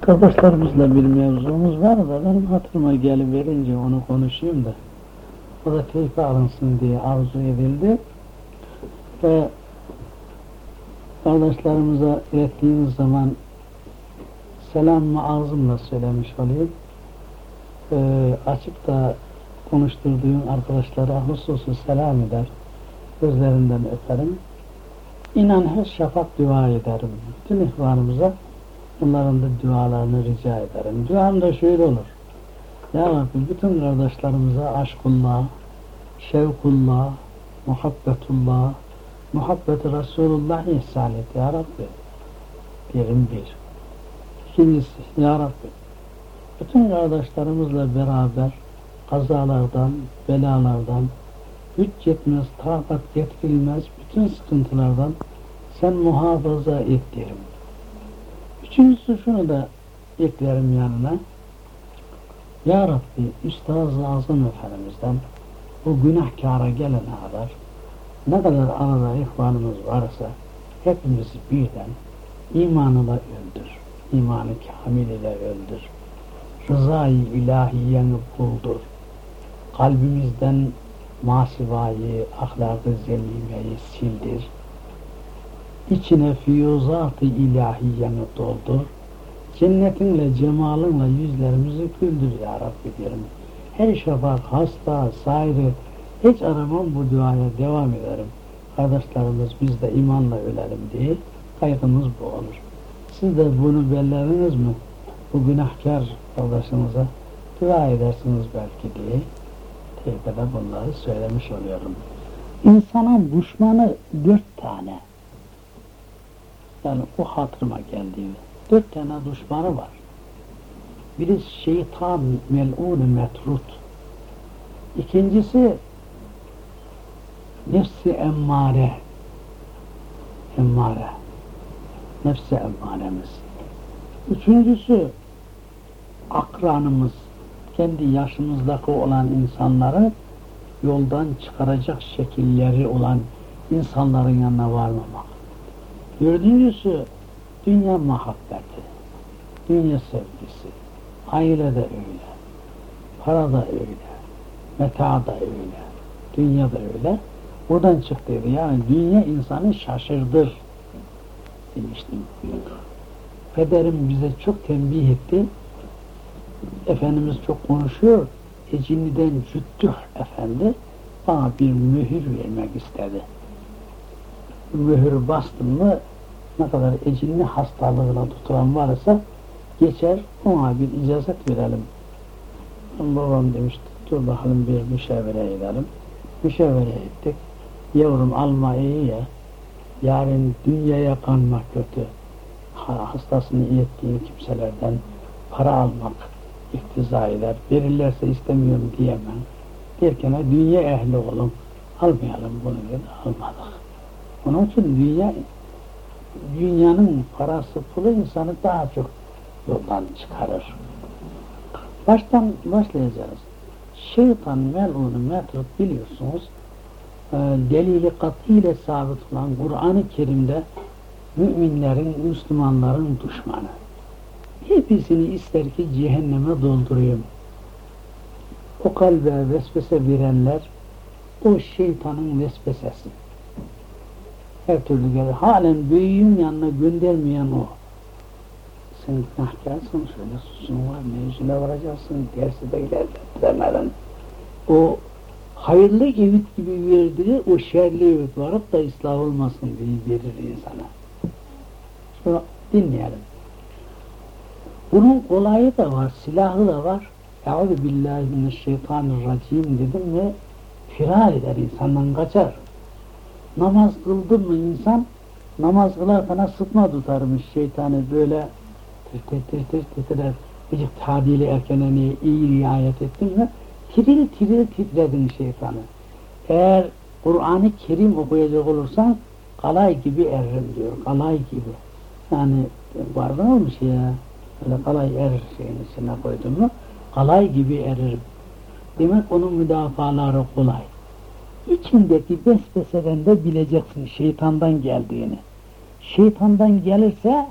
Kardeşlerimizle bir mevzumuz var da benim hatırıma geliverince onu konuşayım da o da teyfe alınsın diye arzu edildi ve kardeşlerimize ilettiğimiz zaman selamımı ağzımla söylemiş olayım. Ee, açıp da konuşturduğum arkadaşlara hususu selam eder, gözlerinden öperim. İnan her şafak dua ederim. Bütün ihvanımıza Bunların da dualarını rica ederim. Duam da şöyle olur. Ya Rabbi bütün kardeşlerimize aşkullah, şevkullah, muhabbetullah, muhabbeti Resulullah ihsan et Ya Rabbi. Birim bir. İkincisi Ya Rabbi bütün kardeşlerimizle beraber kazalardan, belalardan, güç yetmez, takat yetkilmez bütün sıkıntılardan sen muhafaza et derim. Üçüncüsü şunu da eklerim yanına. Ya Rabbi Üstaz-ı Azam Efendimiz'den bu günahkara gelene kadar ne kadar arada ihvanımız varsa hepimizi birden imanıyla öldür. İmanı kamil ile öldür. Rızayı ilahiyeni buldur. Kalbimizden masivayı, ahlakı zellimeyi sildir içine fiyuzat-ı ilahiyeni doldur. Cennetinle, cemalınla yüzlerimizi güldür ya Rabbi diyelim. Her şafak, hasta, sayrı, hiç aramam bu duaya devam ederim. Kardeşlerimiz biz de imanla ölelim diye kaygımız bu olur. Siz de bunu belleriniz mi? Bu günahkar kardeşinize dua edersiniz belki diye tevbede bunları söylemiş oluyorum. İnsanın düşmanı dört tane. Yani o hatırıma geldi. Dört tane düşmanı var. Birisi şeytan mel'un metrut. İkincisi nefsi emmare. Emmare. Nefsi emmaremiz. Üçüncüsü akranımız. Kendi yaşımızdaki olan insanları yoldan çıkaracak şekilleri olan insanların yanına varmamak. Dördüncüsü dünya muhabbeti, dünya sevgisi, aile de öyle, para da öyle, meta da öyle, dünya da öyle. Buradan çıktıydı yani dünya insanı şaşırdır demiştim. Pederim bize çok tembih etti. Efendimiz çok konuşuyor. Ecinli'den Cüttüh Efendi bana bir mühür vermek istedi mühür bastın mı ne kadar ecinli hastalığına tutulan varsa geçer ona bir icazet verelim. Babam demişti dur bakalım bir müşavere edelim. Müşavere ettik. Yavrum alma iyi ya. Yarın dünyaya kanmak kötü. Hastasını iyi ettiğin kimselerden para almak iktiza eder. Verirlerse istemiyorum diyemem. Derken dünya ehli olun. Almayalım bunu dedi. Almadık. Onun için dünya, dünyanın parası pulu insanı daha çok yoldan çıkarır. Baştan başlayacağız. Şeytan melunu metrut biliyorsunuz e, delili katiyle sabit olan Kur'an-ı Kerim'de müminlerin, Müslümanların düşmanı. Hepsini ister ki cehenneme doldurayım. O kalbe vesvese verenler o şeytanın vesvesesi her türlü gelir. Halen büyüğün yanına göndermeyen o. Sen günahkarsın, şöyle susun var, mevzule varacaksın, dersi de ilerletmeden. O hayırlı evit gibi verdiği o şerli evit varıp da ıslah olmasın diye verir insana. Sonra dinleyelim. Bunun kolayı da var, silahı da var. Eûzü billahi mineşşeytanirracim dedim mi firar eder, insandan kaçar namaz kıldı mı insan namaz kılarken sıtma tutarmış şeytanı böyle tir tir tir titrer gıcık tadili erkeneni iyi riayet ettin mi tiril tiril titredin şeytanı. Eğer Kur'an-ı Kerim okuyacak olursan kalay gibi eririm diyor kalay gibi. Yani vardı bir şey ya? Öyle kalay erir şeyin içine koydun mu kalay gibi eririm. Demek onun müdafaları kolay içindeki vesveseden de bileceksin şeytandan geldiğini. Şeytandan gelirse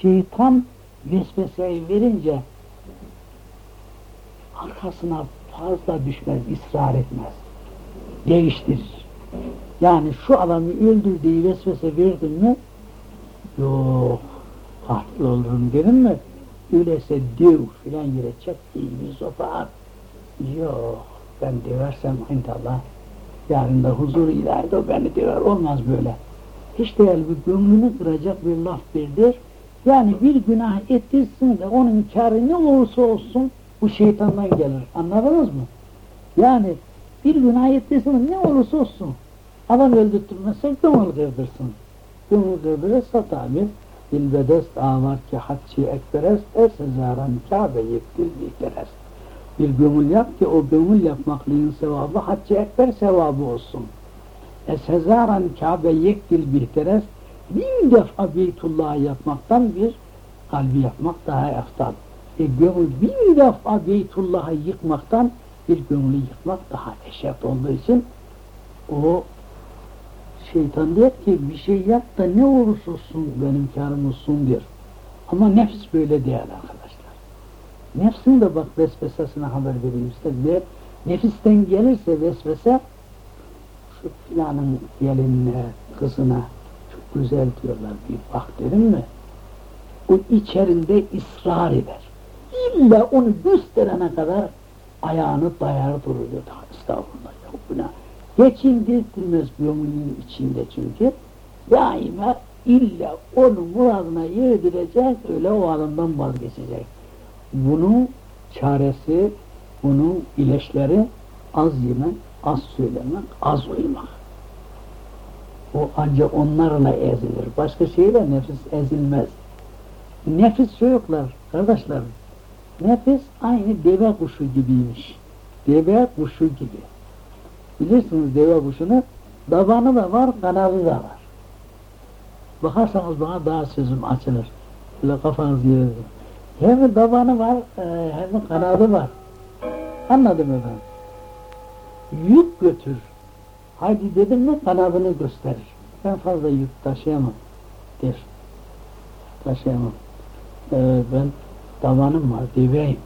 şeytan vesveseyi verince arkasına fazla düşmez, ısrar etmez. Değiştirir. Yani şu adamı öldür diye vesvese verdin mi yok katil olurum dedim mi öyleyse döv filan yere çek bir sopa at. Yok ben döversem inşallah yarın da huzur ilahide o beni döver olmaz böyle. Hiç değil bir gönlünü kıracak bir laf birdir. Yani bir günah ettirsin de onun kârı ne olursa olsun bu şeytandan gelir. Anladınız mı? Yani bir günah ettirsin ne olursa olsun. Adam öldürtmezse gönül kırdırsın. Gönül kırdırırsa tabi bilbedest avar ki hatçı ekberest esezaran Kabe yektil bihterest. Bir gönül yap ki o gönül yapmaklığın sevabı haccı ekber sevabı olsun. Esezaran Kabe yektil bihterest bin defa Beytullah'ı yapmaktan bir kalbi yapmak daha eftal. E gönül bin defa Beytullah'ı yıkmaktan bir gönlü yıkmak daha eşyat olduğu için o şeytan diyor ki bir şey yap da ne olursa olsun benim karım olsun diyor. Ama nefis böyle değil arkadaşlar. Nefsin de bak vesvesesine haber size. Ve nefisten gelirse vesvese şu filanın gelinine, kızına çok güzel diyorlar bir bak dedim mi? O içerinde ısrar eder. İlla onu gösterene kadar ayağını dayar duruyor. Estağfurullah ya bu ne? Geçindirtilmez gönlünün içinde çünkü. Daima illa onu muradına yedirecek, öyle o adamdan vazgeçecek. Bunun çaresi, bunun ilaçları az yemek, az söylemek, az uyumak. O ancak onlarla ezilir. Başka şeyle nefis ezilmez. Nefis çocuklar, kardeşlerim, nefis aynı deve kuşu gibiymiş. Deve kuşu gibi. Bilirsiniz deve kuşunu, dabanı da var, kanadı da var. Bakarsanız bana daha sözüm açılır. Böyle kafanız yere. Hem dabanı var, e, hem kanadı var. Anladım efendim. Yük götür. Haydi dedim mi kanadını gösterir. Ben fazla yük taşıyamam der. Taşıyamam. Ee, ben davanım var, deveyim.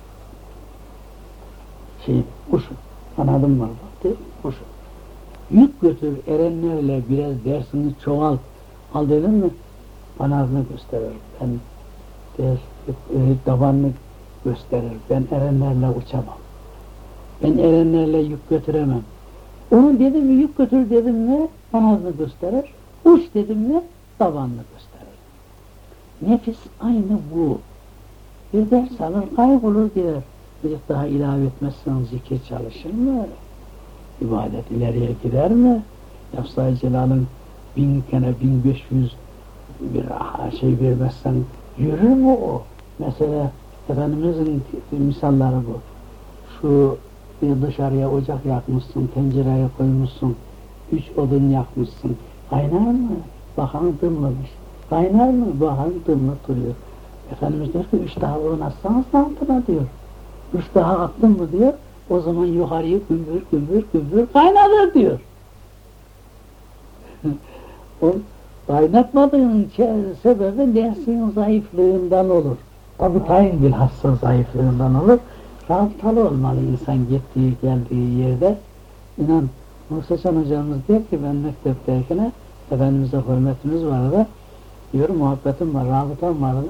Şey, kuşum. Kanadım var bak değil Kuşum. Yük götür erenlerle biraz dersini çoğalt. Al dedim mi kanadını gösterir. Ben der, davanını gösterir. Ben erenlerle uçamam. Ben erenlerle yük götüremem. Onu dedim mi yük götür dedim mi kanadını gösterir. Uç dedim mi tabanını gösterir. Nefis aynı bu. Bir ders alır kaybolur gider. Bir daha ilave etmezsen zikir çalışır mı? İbadet ileriye gider mi? Yafsa-i Celal'ın bin kere bin beş yüz bir şey vermezsen yürür mü o? Mesela Efendimizin misalları bu. Şu bir dışarıya ocak yakmışsın, tencereye koymuşsun, üç odun yakmışsın. Kaynar mı? Bakan dımlamış. Kaynar mı? Bakan dımlık duruyor. Efendimiz diyor ki üç daha odun atsanız altına diyor. Üç daha attın mı diyor. O zaman yukarıyı gümbür gümbür gümbür kaynadır diyor. o kaynatmadığın sebebi nefsin zayıflığından olur. Tabi tayin bilhassa zayıflığından olur rabıtalı olmalı insan gittiği geldiği yerde. İnan Muhteşem hocamız diyor ki ben mektepteyken Efendimiz'e hürmetimiz vardı. Diyor muhabbetim var, rabıtam vardı.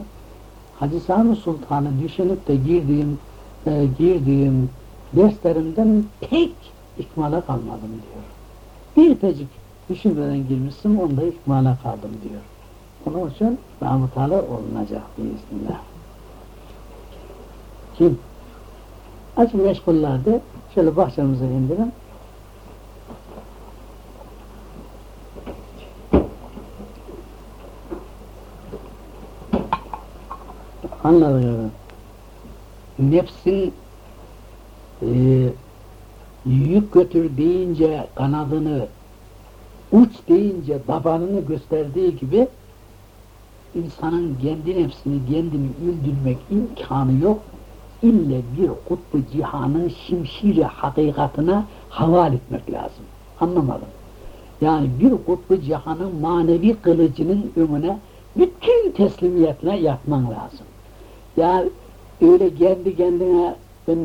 Hacı Sami Sultan'ı düşünüp de girdiğim e, girdiğim derslerimden pek ikmala kalmadım diyor. Bir tecik düşünmeden girmişsin, onda ikmala kaldım diyor. Onun için rabıtalı olunacak biiznillah. Kim? Açık meşgullerde şöyle bahçemize indirin. Anladık efendim. Nefsin e, yük götür deyince kanadını, uç deyince tabanını gösterdiği gibi insanın kendi nefsini kendini öldürmek imkanı yok ille bir kutbu cihanın şimşiri hakikatine haval etmek lazım. Anlamadım. Yani bir kutbu cihanın manevi kılıcının önüne bütün teslimiyetle yatman lazım. Ya öyle kendi kendine ben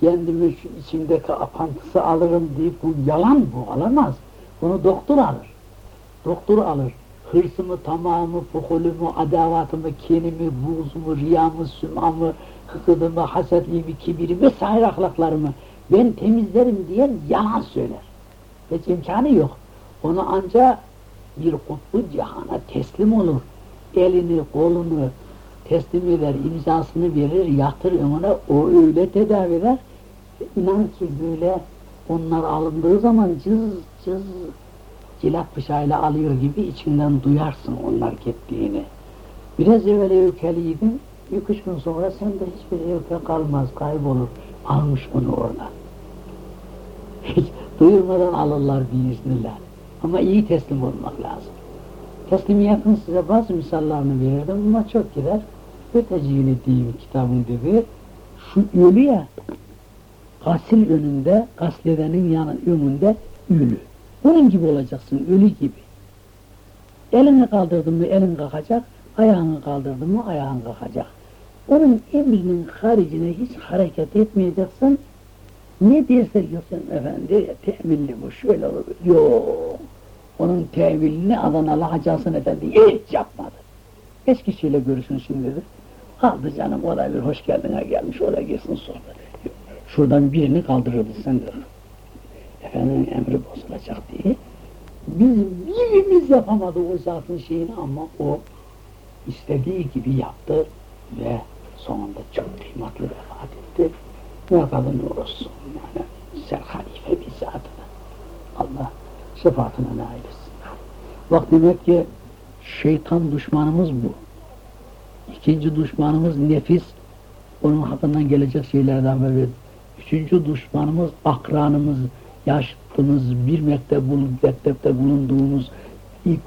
kendimi içimdeki apantısı alırım deyip bu yalan bu alamaz. Bunu doktor alır. Doktor alır. Hırsımı, tamamı, fuhulümü, adavatımı, kinimi, buğzumu, riyamı, sümamı, hıkıdımı, hasetliğimi, kibirimi, vesaire ahlaklarımı ben temizlerim diyen yalan söyler. Hiç imkanı yok. Onu ancak bir kutbu cihana teslim olur. Elini, kolunu teslim eder, imzasını verir, yatır ona, o öyle tedavi eder. İnan ki böyle onlar alındığı zaman cız cız cilat bıçağıyla alıyor gibi içinden duyarsın onlar gittiğini. Biraz evvel evkeliydin, iki üç gün sonra sende hiçbir evke kalmaz, kaybolur. Almış onu oradan. Hiç duyurmadan alırlar biiznillah. Ama iyi teslim olmak lazım. Teslimiyetin size bazı misallarını verirdim ama çok gider. Öteciğini diyeyim kitabın dedi. Şu ölü ya, gasil önünde, gasledenin yanı önünde ölü. Bunun gibi olacaksın, ölü gibi. Elini kaldırdın mı elin kalkacak, ayağını kaldırdın mı ayağın kalkacak. Onun emrinin haricine hiç hareket etmeyeceksin. Ne derse diyorsun efendi, tevilli bu, şöyle olur. Yok, onun tevilini Adanalı Hacı Hasan Efendi hiç yapmadı. Beş kişiyle görüşün şimdidir. Aldı canım, o da bir hoş geldine gelmiş, o da girsin sonra. Şuradan birini sen de. Efendinin emri bozulacak diye. Biz birimiz yapamadı o zatın şeyini ama o istediği gibi yaptı ve sonunda çok kıymetli vefat etti. Ne kadar nur olsun yani sen halife bir zatına. Allah şefaatine nail etsin. Bak demek ki şeytan düşmanımız bu. İkinci düşmanımız nefis. Onun hakkından gelecek şeylerden böyle. Üçüncü düşmanımız akranımız, yaşıtımız, bir mektep bulup mektepte bulunduğumuz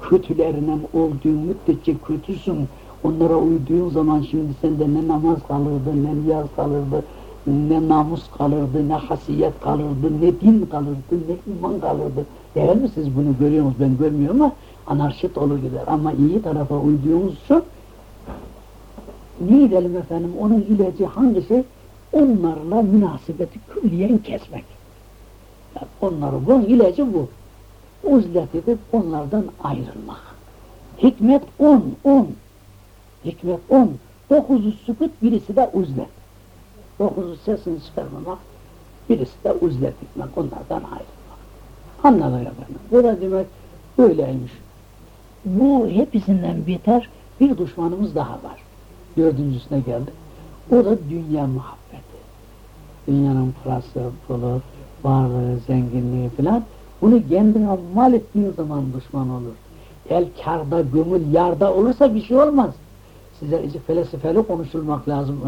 kötülerinden olduğun müddetçe kötüsün. Onlara uyduğun zaman şimdi sende ne namaz kalırdı, ne niyaz kalırdı, ne namus kalırdı, ne hasiyet kalırdı, ne din kalırdı, ne iman kalırdı. Değil mi siz bunu görüyorsunuz? Ben görmüyorum ama anarşit olur gider. Ama iyi tarafa uyduğunuz için ne edelim efendim? Onun ilacı hangisi? Onlarla münasebeti külliyen kesmek. Yani onları, bunun ilacı bu. Uzlet edip onlardan ayrılmak. Hikmet on, on. Hikmet on. Dokuzu sükut, birisi de uzlet. Dokuzu sesini çıkarmamak, birisi de uzlet etmek, onlardan ayrılmak. Anladın efendim. Bu da demek böyleymiş. Bu hepsinden beter bir düşmanımız daha var. Dördüncüsüne geldik. O da dünya muhabbeti. Dünyanın parası, pulu, varlığı, zenginliği filan. Bunu kendine mal ettiğin zaman düşman olur. El karda, gönül yarda olursa bir şey olmaz. Size felsefeli konuşulmak lazım.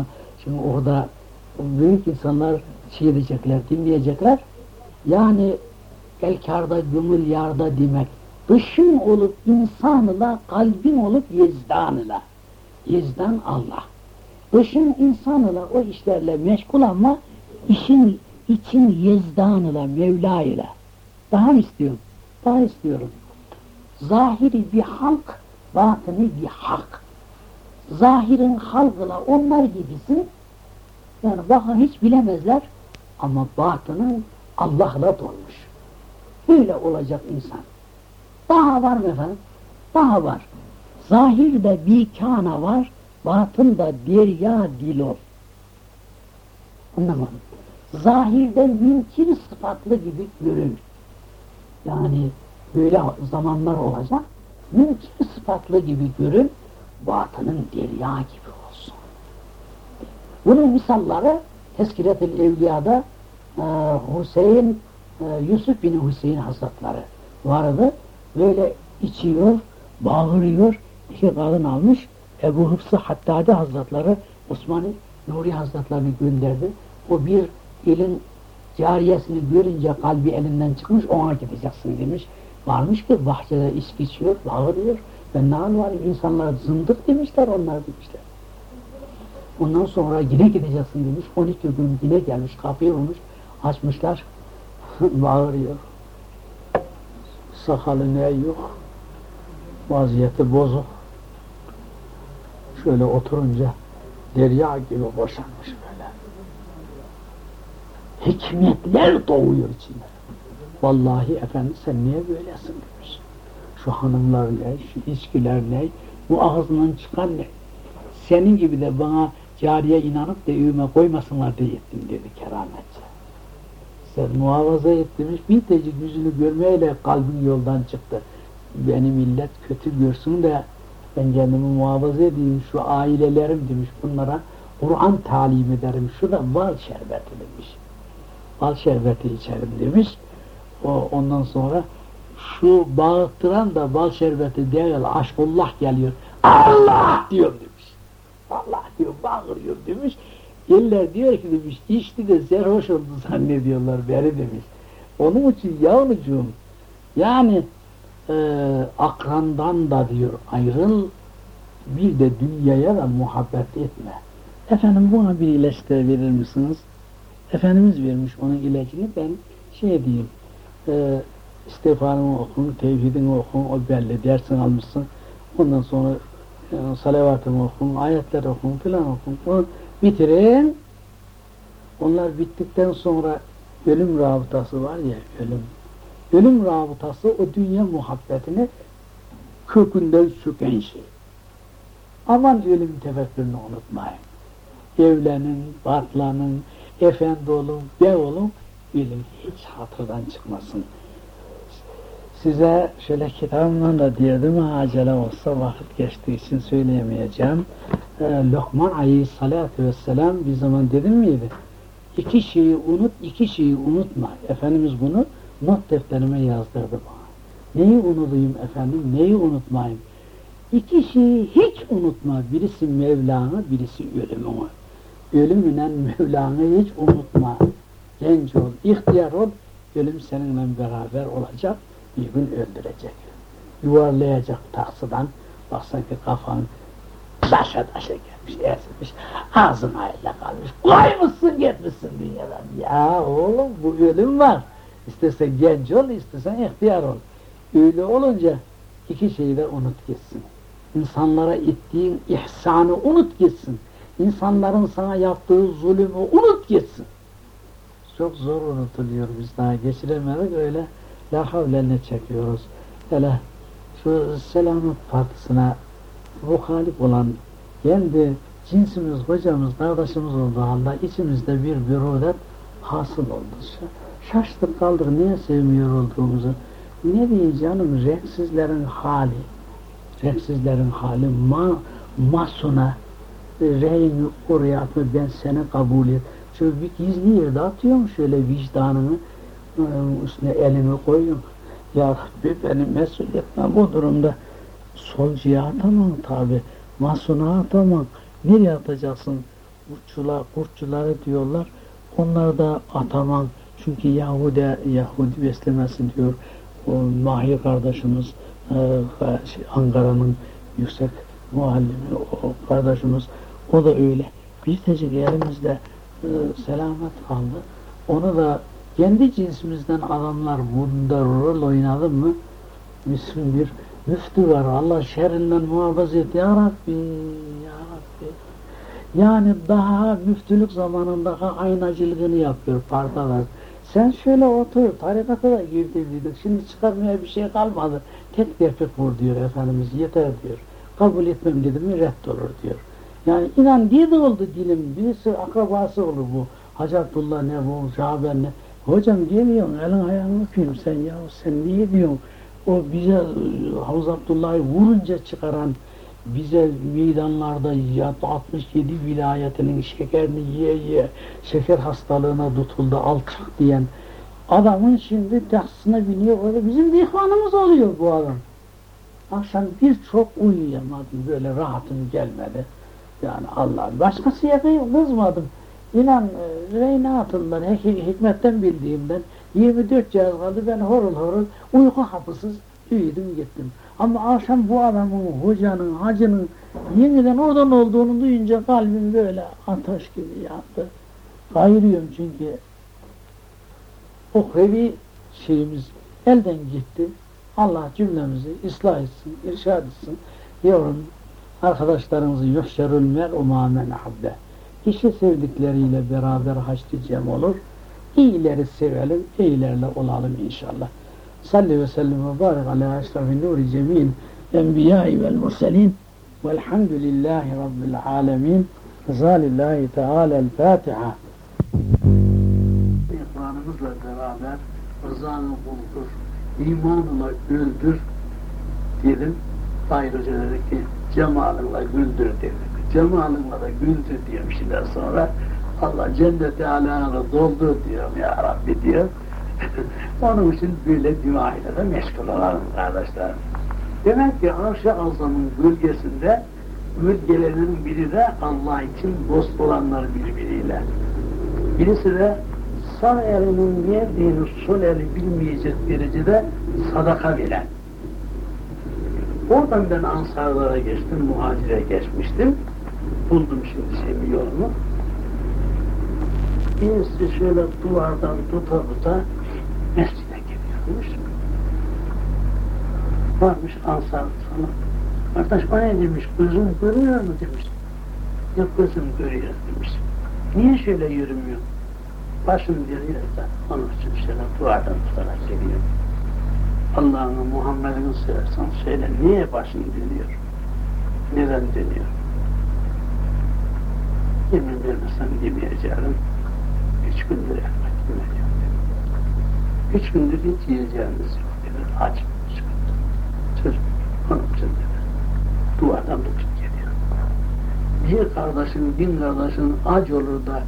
Şimdi orada büyük insanlar şey diyecekler, dinleyecekler. Yani el karda, gönül yarda demek. Dışın olup insanla, kalbin olup yezdanla. Yezdan Allah. Dışın insanla o işlerle meşgul ama işin için yezdanla, Mevla ile. Daha mı istiyorum? Daha istiyorum. Zahiri bir halk, batını bir hak. Zahirin halkıyla onlar gibisin. Yani bakın hiç bilemezler ama batının Allah'la dolmuş. Böyle olacak insan. Daha var mı efendim? Daha var. Zahirde bir kana var, batında derya dilor. Anlamadım. Zahirde mümkün sıfatlı gibi görünür. Yani böyle zamanlar olacak, mümkün sıfatlı gibi görün, batının derya gibi olsun. Bunun misalları Teskiret-i Evliya'da e, Hüseyin, e, Yusuf bin Hüseyin Hazretleri vardı. Böyle içiyor, bağırıyor, iki kadın almış, Ebu Hıfsı Hattadi Hazretleri Osman Nuri Hazretlerini gönderdi. O bir elin cariyesini görünce kalbi elinden çıkmış, ona gideceksin demiş. Varmış ki bahçede içki içiyor, bağırıyor. Ben ne var insanlara zındık demişler, onlar demişler. Ondan sonra yine gideceksin demiş, 12 gün yine gelmiş, kapıyı olmuş, açmışlar, bağırıyor. Sakalı ne yok, vaziyeti bozuk. Şöyle oturunca derya gibi boşanmış böyle. Hikmetler doğuyor içinde. Vallahi efendi sen niye böylesin demiş. Şu hanımlar ne, şu içkiler ne, bu ağzından çıkan ne? Senin gibi de bana cariye inanıp da evime koymasınlar diye ettim dedi kerametçe. Sen muhafaza et demiş, bir tecik yüzünü görmeyle kalbin yoldan çıktı. Beni millet kötü görsün de ben kendimi muhafaza edeyim, şu ailelerim demiş bunlara Kur'an talim ederim, şurada bal şerbeti demiş. Bal şerbeti içerim demiş. O, ondan sonra şu bağırtıran da bal şerbeti değil, aşkullah geliyor. Allah diyor demiş. Allah diyor, bağırıyor demiş. Eller diyor ki demiş, içti de serhoş oldu zannediyorlar beni demiş. Onun için yavrucuğum, yani e, akrandan da diyor ayrıl, bir de dünyaya da muhabbet etme. Efendim buna bir ilaç da verir misiniz? Efendimiz vermiş onun ilacını ben şey diyeyim, e, istiğfarını okun, tevhidini okun, o belli, dersini almışsın. Ondan sonra e, salavatını okun, ayetler okun filan okun. Onu bitirin. Onlar bittikten sonra ölüm rabıtası var ya, ölüm. Ölüm rabıtası o dünya muhabbetini kökünden söken şey. Aman ölüm tefekkürünü unutmayın. Evlenin, batlanın, efendi olun, be olun, ölüm hiç hatırdan çıkmasın. Size şöyle kitabımdan da diyordum, acele olsa vakit geçtiği için söyleyemeyeceğim. Ee, Lokman aleyhissalatü vesselam bir zaman dedim miydi? İki şeyi unut, iki şeyi unutma. Efendimiz bunu not defterime yazdırdı bana. Neyi unutayım efendim, neyi unutmayayım? İki şeyi hiç unutma. Birisi Mevlana, birisi ölümünü. Ölümünen Mevlana hiç unutma. Genç ol, ihtiyar ol, ölüm seninle beraber olacak, bir gün öldürecek. Yuvarlayacak taksıdan, bak sanki kafan taşa taşa gelmiş, ezilmiş, ağzın ayla kalmış, koymuşsun gitmişsin dünyadan. Ya oğlum bu ölüm var. İstersen genç ol, istersen ihtiyar ol. Öyle olunca iki şeyi de unut gitsin. İnsanlara ettiğin ihsanı unut gitsin. İnsanların sana yaptığı zulümü unut gitsin. Çok zor unutuluyor biz daha geçiremedik öyle la havlenle çekiyoruz. Hele şu selamet partısına muhalif olan kendi cinsimiz, hocamız, kardeşimiz olduğu halde içimizde bir bürudet hasıl oldu. Şaştık kaldık niye sevmiyor olduğumuzu. Ne diyeyim canım renksizlerin hali, renksizlerin hali ma, masuna reyni oraya atma ben seni kabul et. Şöyle bir gizli yerde atıyorum şöyle vicdanını üstüne elimi koyuyorum. Ya Rabbi beni mesul etme bu durumda. Solcuya atamam tabi. Masuna atamam. Nereye atacaksın? Kurtçular, kurtçuları diyorlar. Onları da atamam. Çünkü Yahudi, Yahudi beslemesin diyor. O Mahir kardeşimiz e, şey, Ankara'nın yüksek muallimi o kardeşimiz o da öyle. Bir tecik elimizde e, selamet kaldı. Onu da kendi cinsimizden adamlar bunda rol oynadı mı Müslüm bir müftü var. Allah şerrinden muhafaza et. Ya Rabbi, Ya Rabbi. Yani daha müftülük zamanında aynacılığını yapıyor partalar. Sen şöyle otur, tarikata da girdiydik. Şimdi çıkarmaya bir şey kalmadı. Tek tefrik vur diyor Efendimiz, yeter diyor. Kabul etmem dedim mi reddolur diyor. Yani inan diye de oldu dilim. Birisi akrabası olur bu. Hacı Abdullah ne bu, Şaben ne. Hocam diyemiyorsun, elin ayağını öpeyim sen ya, sen niye diyorsun? O bize Havuz Abdullah'ı vurunca çıkaran, bize meydanlarda 67 vilayetinin şekerini yiye yiye şeker hastalığına tutuldu, alçak diyen adamın şimdi taksına biniyor, öyle bizim dihvanımız oluyor bu adam. Akşam birçok uyuyamadım, böyle rahatım gelmedi. Yani Allah, başkası yakayım, kızmadım. İnan e, reyne atıldılar, hikmetten bildiğimden 24 cihaz kaldı, ben horul horul uyku hapısız uyudum gittim. Ama akşam bu adamın, hocanın, hacının yeniden oradan olduğunu duyunca kalbim böyle ateş gibi yandı. Ayırıyorum çünkü uhrevi şeyimiz elden gitti. Allah cümlemizi ıslah etsin, irşad etsin. Yavrum Arkadaşlarınızı yuhşerul mer'u ma men ahabbe. Kişi sevdikleriyle beraber haçlı cem olur. İyileri sevelim, iyilerle olalım inşallah. Ve sellem ve barik ala eşrafin nuri cemil enbiyai vel murselin velhamdülillahi rabbil alemin. Zalillahi Teala el Fatiha. İkranımızla beraber rızanı buldur, imanla öldür dedim. Tahir Hoca dedi ki cemalınla güldür dedi. Cemalınla da güldür diyor bir sonra. Allah cenneti alanı doldur diyor ya Rabbi diyor. Onun için böyle dua ile de meşgul olalım kardeşlerim. Demek ki Arş-ı Azam'ın bölgesinde bölgelerinin biri de Allah için dost olanlar birbiriyle. Birisi de sağ elinin verdiğini sol eli bilmeyecek derecede sadaka veren. Oradan ben Ansarlara geçtim, muhacire geçmiştim. Buldum şimdi şeyimi yolumu. Birisi şöyle duvardan tuta tuta mescide geliyormuş. Varmış Ansar sana. Kardeş o ne demiş, gözün görüyor mu demiş. Yok gözüm görüyor demiş. Niye şöyle yürümüyor? Başım dönüyor da onun için şöyle duvardan tutarak geliyor. Allah'ını Muhammed'ini seversen söyle niye başın dönüyor? Neden dönüyor? Yemin vermesen yemeyeceğim. Üç gündür. Üç gündür hiç yiyeceğimiz yok dedi. Aç gündür. Çocuk onun için dedi. Duvardan tutup geliyor. Bir kardeşin, bin kardeşin aç olur da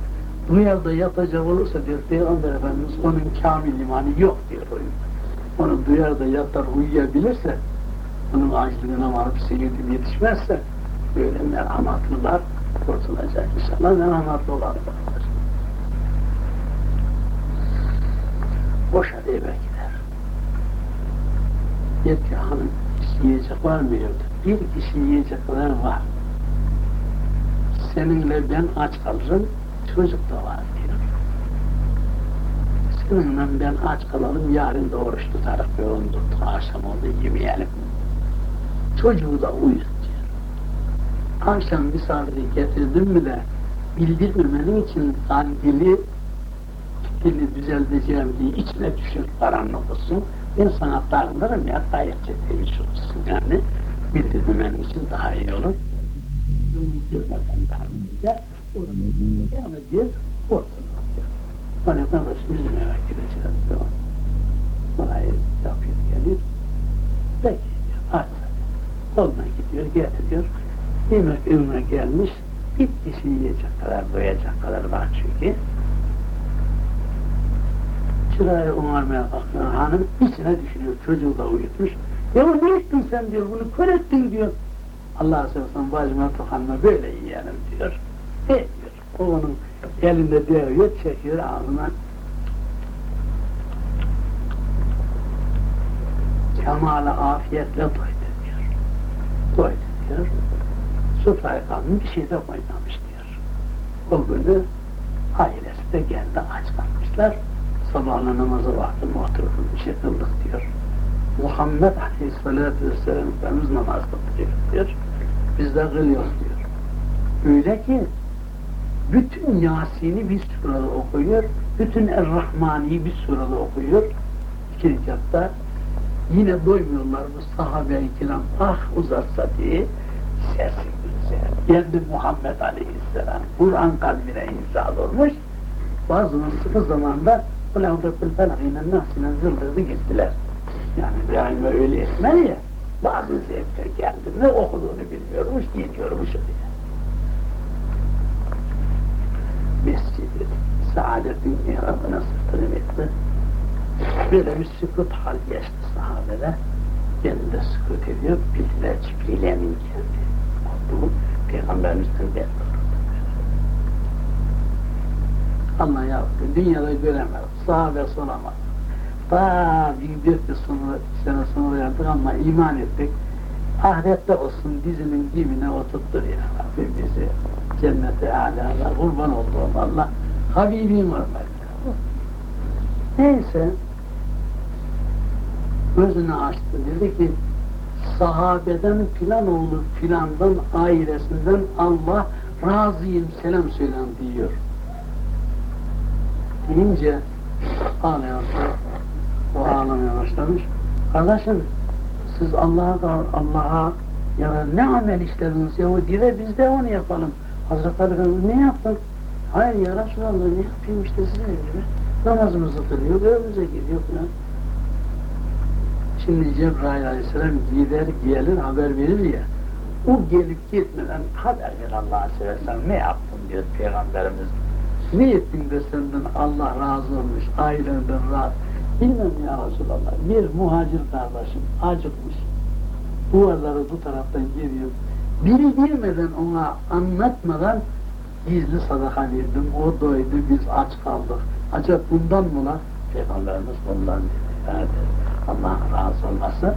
bu yerde yatacak olursa diyor Peygamber Efendimiz onun kamil imanı yok diyor oyun. Onu duyar yatar uyuyabilirse onun acilığına varıp seyirdim yetişmezse böyle merhamatlılar kurtulacak inşallah merhamatlı olanlar. Boşa eve gider. Der ki hanım yiyecek var mı evde? Bir kişi yiyecekler var. Seninle ben aç kalırım, çocuk da var diyor. Seninle ben aç kalalım, yarın da oruç tutarak yoğun tuttuk, akşam oldu yemeyelim. Çocuğu da uyut diyor. Akşam misafiri getirdim mi de bildirmemenin için kandili dili düzelteceğim diye içine düşür karanlık olsun. Ben sana darılırım ya gayet ciddi olsun yani. Bildirmemen için daha iyi olur. Bildirmeden darılınca oranın yanı bir ortada. Bana kardeş bizim eve gideceğiz diyor. Orayı yapıyor gelir. Peki hadi. Koluna gidiyor getiriyor. Yemek önüne gelmiş. Bir yiyecek kadar doyacak kadar var çünkü. Çırayı onarmaya kalkıyor hanım içine düşünüyor çocuğu da uyutmuş. Ya ne ettin sen diyor bunu kör ettin diyor. Allah seversen bacıma tokanla böyle yiyelim diyor. Etmiyor. O onun elinde değiyor, çekiyor ağzına. Kemale afiyetle doydu diyor. Doydu diyor. Sofraya kalmış bir şey de koymamış diyor. O günü ailesi de geldi aç kalmışlar. Sabahla namazı vakti oturdum bir şey kıldık diyor. Muhammed Aleyhisselatü Vesselam Efendimiz namaz kılıyor diyor. Biz de kılıyoruz diyor. Öyle ki bütün Yasin'i bir surada okuyor, bütün Er-Rahmani'yi bir surada okuyor. İki rekatta yine doymuyorlar bu sahabe-i kiram ah uzatsa diye güzel. Geldi Muhammed Aleyhisselam. Kur'an kalbine inzal olmuş. Bazının sıkı zamanda da felakine nasine zırlırdı gittiler. Yani İbrahim'e öyle etmeli ya. Bazı zevkler geldi ne okuduğunu bilmiyormuş, gidiyormuş oraya. Mescidi, saadetin mihrabına sırtını etti. Böyle bir sükut hal geçti sahabeler. Kendi de sükut ediyor, bildiler Cibril Emin geldi. Oldu ben Allah yaptı, dünyada göremedim, sahabe soramadım. Ta bin bir sonra, sene sonra yaptık ama iman ettik. Ahirette olsun dizinin dibine oturttur ya Rabbi bizi cennete alâlar kurban olduğum Allah Habibim hürmetine. Neyse gözünü açtı dedi ki sahabeden filan oğlu filandan ailesinden Allah razıyım selam söylen diyor. Deyince ağlıyor. O ağlamaya başlamış. Kardeşim siz Allah'a Allah'a ya ne amel işlediniz ya o dire biz de onu yapalım. Hazreti Ali Efendimiz ne yaptın? Hayır ya Resulallah ne yapayım işte sizin gibi. Namazımızı kılıyor, evimize gidiyor falan. Şimdi Cebrail Aleyhisselam gider gelir haber verir ya. O gelip gitmeden haber ver Allah'a seversen ne yaptın diyor Peygamberimiz. Ne ettin de senden Allah razı olmuş, ailenden razı. Bilmem ya Resulallah, bir muhacir kardeşim acıkmış. Duvarları bu taraftan geliyor. Biri girmeden ona anlatmadan gizli sadaka verdim, o doydu, biz aç kaldık. Acaba bundan mı lan? Peygamberimiz bundan dedi. Allah razı olması.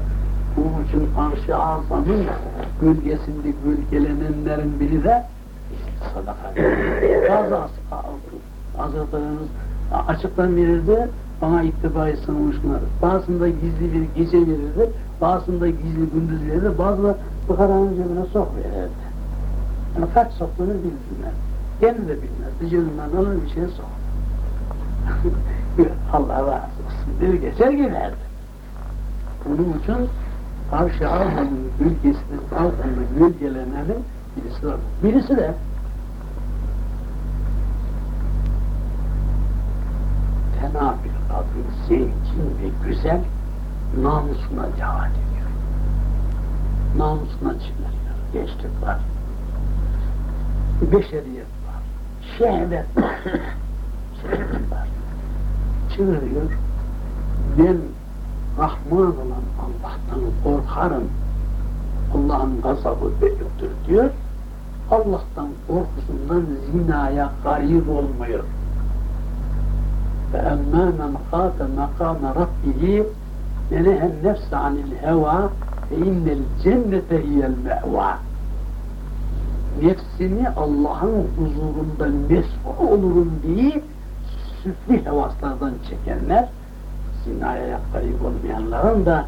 Bunun için arş-ı azamın gölgesinde gölgelenenlerin biri de sadaka. Bazı hazretlerimiz açıktan verirdi, bana ittibayı sınırmışlar. Bazısında gizli bir gece verirdi, bazısında gizli gündüz verirdi, bazıları bu karanın cebine sok verirdi. Yani kaç soktuğunu bilsinler. Kendi de bilmezdi, cebinden alır bir şey sok. Allah razı olsun. Bir geçer giderdi. Bunun için karşı Avrupa'nın ülkesinin altında gölgelenenin birisi. Birisi de fena bir kadın, zengin ve güzel namusuna cevap ediyor. Namusuna çimeriyor. Gençlik var. Beşeriyet var. Şehvet var. Şehvet var. Çığırıyor. Ben Rahman olan Allah'tan korkarım. Allah'ın gazabı büyüktür diyor. Allah'tan korkusundan zinaya garip olmuyor. فَاَمَّا مَنْ خَافَ مَقَامَ رَبِّهِ نَنَهَا النَّفْسَ عَنِ الْهَوَى فَاِنَّ الْجَنَّةَ هِيَ الْمَأْوَى Nefsini Allah'ın huzurunda mesul olurum diye süfli hevaslardan çekenler zinaya garip olmayanların da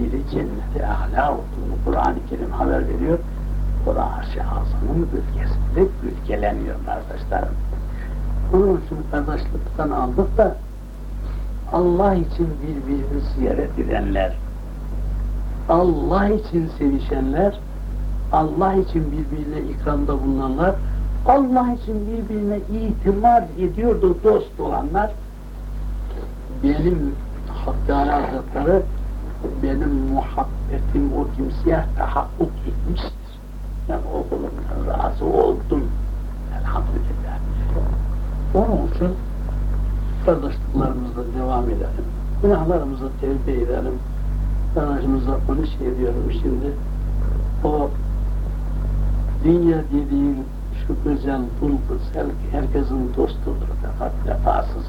yeri cenneti ahla olduğunu Kur'an-ı Kerim haber veriyor. Kur'an arş-ı azamın bölgesinde bölgeleniyor kardeşlerim. Onun için kardeşlikten aldık da Allah için birbirini ziyaret edenler, Allah için sevişenler, Allah için birbirine ikramda bulunanlar, Allah için birbirine itimat ediyordu dost olanlar, benim Hakkari Hazretleri benim muhabbetim o kimseye tahakkuk etmiştir. Ben o kulumdan razı oldum. Elhamdülillah. Onun için kardeşliklerimizle devam edelim. Günahlarımızı tevbe edelim. Aracımızda onu şey diyorum şimdi. O dünya dediğin şu güzel buldu, herkesin dostudur fakat vefasız.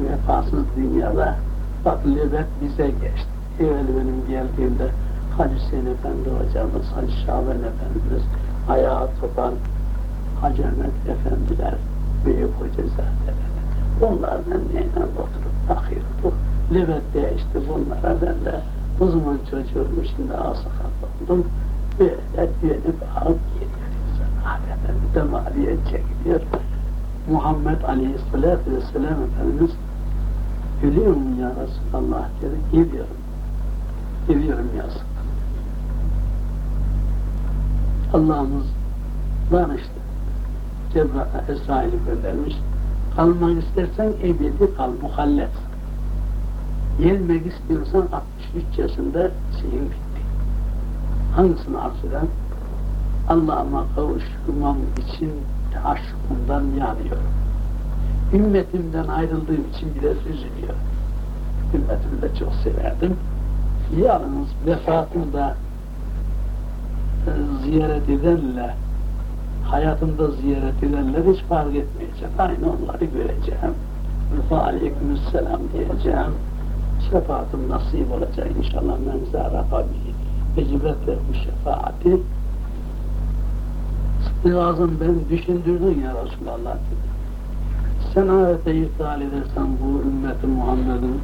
Vefasız dünyada bak lebet bize geçti. Evvel benim geldiğimde Hacı Hüseyin Efendi hocamız, Hacı Şaban Efendimiz, ayağa tutan Hacı Ahmet Efendiler, Büyük Hoca Zadeler. Bunlardan neyle oturup bakıyorduk. Lebet değişti bunlara ben de o zaman çocuğum şimdi asakat oldum. Böyle dönüp alıp geliyor. Adeten temaliye çekiliyor. Muhammed Aleyhisselatü Vesselam Efendimiz Gülüyor mu ya Resulallah dedi. Gidiyorum. Gidiyorum yazık. Allah'ımız danıştı. Cebrail Esrail'i göndermiş. Kalmak istersen ebedi kal, muhallet. Gelmek istiyorsan 63 yaşında şeyin bitti. Hangisini arzu eden? Allah'ıma kavuşmam için aşkından yanıyorum. Ümmetimden ayrıldığım için biraz üzülüyorum. Ümmetimi de çok severdim. Yalnız vefatımda ziyaret edenle hayatımda ziyaret edenler hiç fark etmeyecek. Aynı onları göreceğim. Rıfa aleykümselam diyeceğim. Şefaatim nasip olacak inşallah menzara kabili. Vecibet vermiş şefaati. Sıdkı ben düşündürdün ya Resulallah dedi. Sen ahirete iptal edersen bu ümmeti Muhammed'in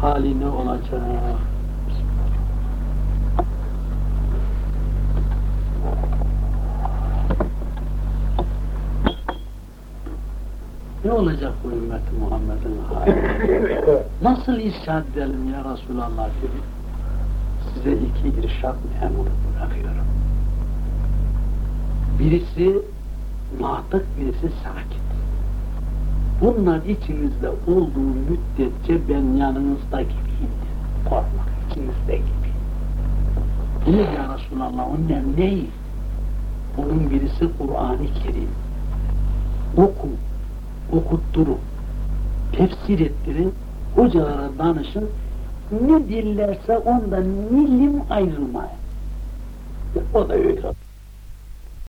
hali ne olacak? Ne olacak bu ümmeti Muhammed'in hali? Nasıl irşad edelim ya Resulallah dedi. Size iki irşad memuru bırakıyorum. Birisi natık, birisi sakit. Bunlar içinizde olduğu müddetçe ben yanınızda gibiyim. Korkma, içinizde gibi. Ne ya Resulallah? Onlar ne? Bunun birisi Kur'an-ı Kerim. Oku, okutturun, tefsir ettirin, hocalara danışın, ne dillerse ondan milim ayrılmayın. O da öyle.